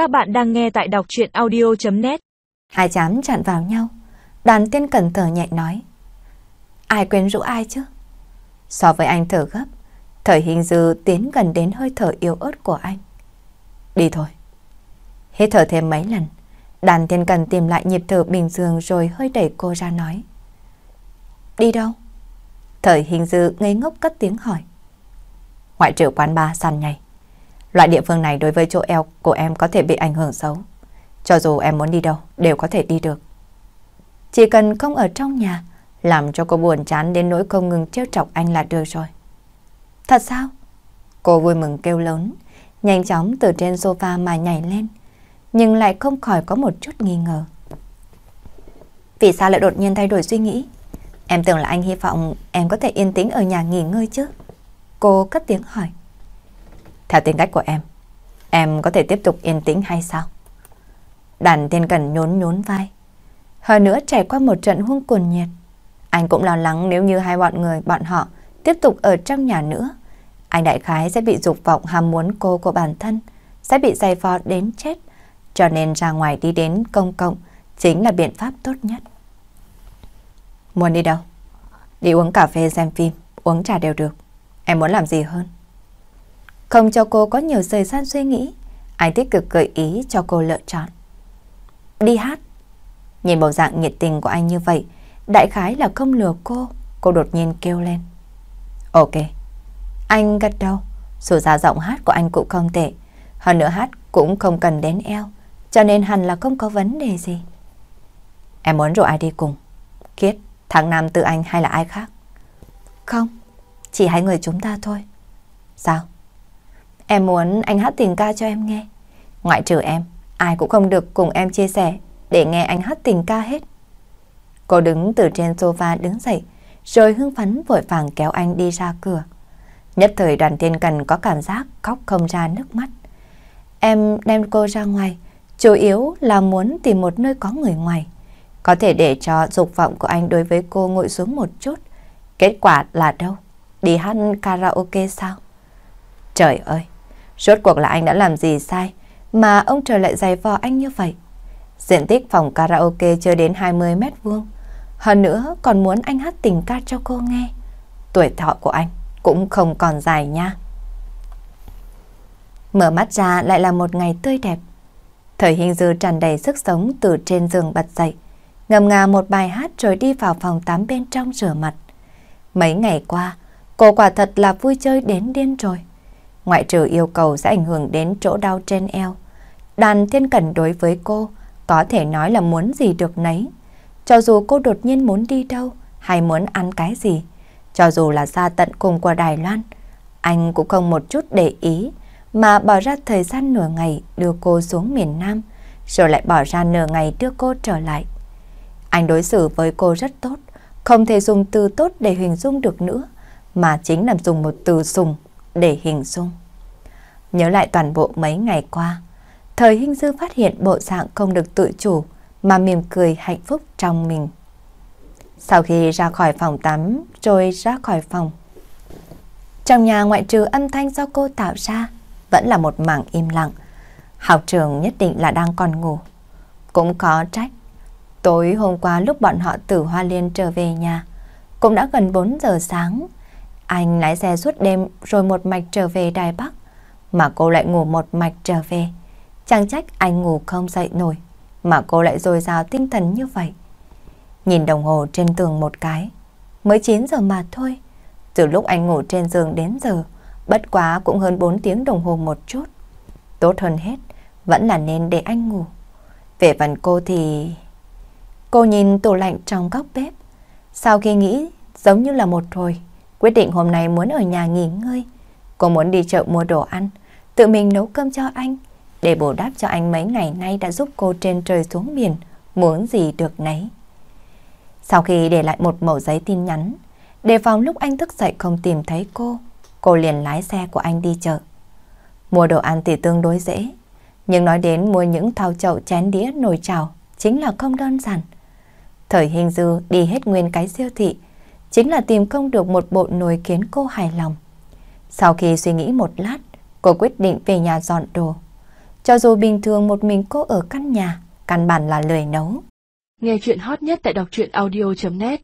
Các bạn đang nghe tại đọc chuyện audio.net Hai chán chặn vào nhau. Đoàn tiên cẩn thở nhẹ nói. Ai quyến rũ ai chứ? So với anh thở gấp, thời hình dư tiến gần đến hơi thở yếu ớt của anh. Đi thôi. Hít thở thêm mấy lần, đàn tiên cần tìm lại nhịp thở bình thường rồi hơi đẩy cô ra nói. Đi đâu? Thời hình dư ngây ngốc cất tiếng hỏi. Ngoại trừ quán bar sàn nhảy. Loại địa phương này đối với chỗ eo của em có thể bị ảnh hưởng xấu. Cho dù em muốn đi đâu, đều có thể đi được. Chỉ cần không ở trong nhà, làm cho cô buồn chán đến nỗi không ngừng trêu chọc anh là được rồi. Thật sao? Cô vui mừng kêu lớn, nhanh chóng từ trên sofa mà nhảy lên, nhưng lại không khỏi có một chút nghi ngờ. Vì sao lại đột nhiên thay đổi suy nghĩ? Em tưởng là anh hy vọng em có thể yên tĩnh ở nhà nghỉ ngơi chứ. Cô cất tiếng hỏi. Theo tính cách của em, em có thể tiếp tục yên tĩnh hay sao? Đàn thiên cần nhốn nhốn vai. Hơn nữa trải qua một trận hung cuồng nhiệt. Anh cũng lo lắng nếu như hai bọn người, bọn họ tiếp tục ở trong nhà nữa. Anh đại khái sẽ bị dục vọng ham muốn cô của bản thân, sẽ bị dày vò đến chết. Cho nên ra ngoài đi đến công cộng chính là biện pháp tốt nhất. Muốn đi đâu? Đi uống cà phê xem phim, uống trà đều được. Em muốn làm gì hơn? Không cho cô có nhiều thời gian suy nghĩ, anh tích cực gợi ý cho cô lựa chọn. Đi hát. Nhìn bộ dạng nhiệt tình của anh như vậy, đại khái là không lừa cô, cô đột nhiên kêu lên. Ok. Anh gật đầu, dù ra giọng hát của anh cũng không tệ, hơn nữa hát cũng không cần đến eo, cho nên hẳn là không có vấn đề gì. Em muốn rủ ai đi cùng? Kiết, thằng Nam từ anh hay là ai khác? Không, chỉ hai người chúng ta thôi. Sao? Em muốn anh hát tình ca cho em nghe. Ngoại trừ em, ai cũng không được cùng em chia sẻ để nghe anh hát tình ca hết. Cô đứng từ trên sofa đứng dậy, rồi hưng phấn vội vàng kéo anh đi ra cửa. Nhất thời đoàn thiên cần có cảm giác khóc không ra nước mắt. Em đem cô ra ngoài, chủ yếu là muốn tìm một nơi có người ngoài. Có thể để cho dục vọng của anh đối với cô ngồi xuống một chút. Kết quả là đâu? Đi hát karaoke sao? Trời ơi! Rốt cuộc là anh đã làm gì sai mà ông trời lại dày vò anh như vậy? Diện tích phòng karaoke chưa đến 20 mét vuông. Hơn nữa còn muốn anh hát tình ca cho cô nghe. Tuổi thọ của anh cũng không còn dài nha. Mở mắt ra lại là một ngày tươi đẹp. Thời hình dư tràn đầy sức sống từ trên giường bật dậy. Ngầm ngà một bài hát rồi đi vào phòng tắm bên trong rửa mặt. Mấy ngày qua, cô quả thật là vui chơi đến điên rồi ngoại trừ yêu cầu sẽ ảnh hưởng đến chỗ đau trên eo. Đàn thiên cẩn đối với cô có thể nói là muốn gì được nấy. Cho dù cô đột nhiên muốn đi đâu hay muốn ăn cái gì, cho dù là xa tận cùng qua Đài Loan, anh cũng không một chút để ý mà bỏ ra thời gian nửa ngày đưa cô xuống miền Nam, rồi lại bỏ ra nửa ngày đưa cô trở lại. Anh đối xử với cô rất tốt, không thể dùng từ tốt để hình dung được nữa, mà chính là dùng một từ sùng để hình dung. Nhớ lại toàn bộ mấy ngày qua, thời hình dư phát hiện bộ dạng không được tự chủ mà mỉm cười hạnh phúc trong mình. Sau khi ra khỏi phòng tắm rồi ra khỏi phòng, trong nhà ngoại trừ âm thanh do cô tạo ra vẫn là một mảng im lặng. Học trường nhất định là đang còn ngủ. Cũng có trách. Tối hôm qua lúc bọn họ từ Hoa Liên trở về nhà, cũng đã gần 4 giờ sáng. Anh lái xe suốt đêm rồi một mạch trở về Đài Bắc, mà cô lại ngủ một mạch trở về. Chẳng trách anh ngủ không dậy nổi, mà cô lại dồi dào tinh thần như vậy. Nhìn đồng hồ trên tường một cái, mới 9 giờ mà thôi. Từ lúc anh ngủ trên giường đến giờ, bất quá cũng hơn 4 tiếng đồng hồ một chút. Tốt hơn hết, vẫn là nên để anh ngủ. Về phần cô thì... Cô nhìn tủ lạnh trong góc bếp. Sau khi nghĩ, giống như là một rồi, quyết định hôm nay muốn ở nhà nghỉ ngơi. Cô muốn đi chợ mua đồ ăn, tự mình nấu cơm cho anh, để bổ đáp cho anh mấy ngày nay đã giúp cô trên trời xuống biển, muốn gì được nấy. Sau khi để lại một mẩu giấy tin nhắn, đề phòng lúc anh thức dậy không tìm thấy cô, cô liền lái xe của anh đi chợ. Mua đồ ăn thì tương đối dễ, nhưng nói đến mua những thao chậu chén đĩa nồi chảo chính là không đơn giản. Thời hình dư đi hết nguyên cái siêu thị, chính là tìm không được một bộ nồi khiến cô hài lòng. Sau khi suy nghĩ một lát, cô quyết định về nhà dọn đồ. Cho dù bình thường một mình cô ở căn nhà, căn bản là lười nấu. Nghe chuyện hot nhất tại đọc truyện audio.net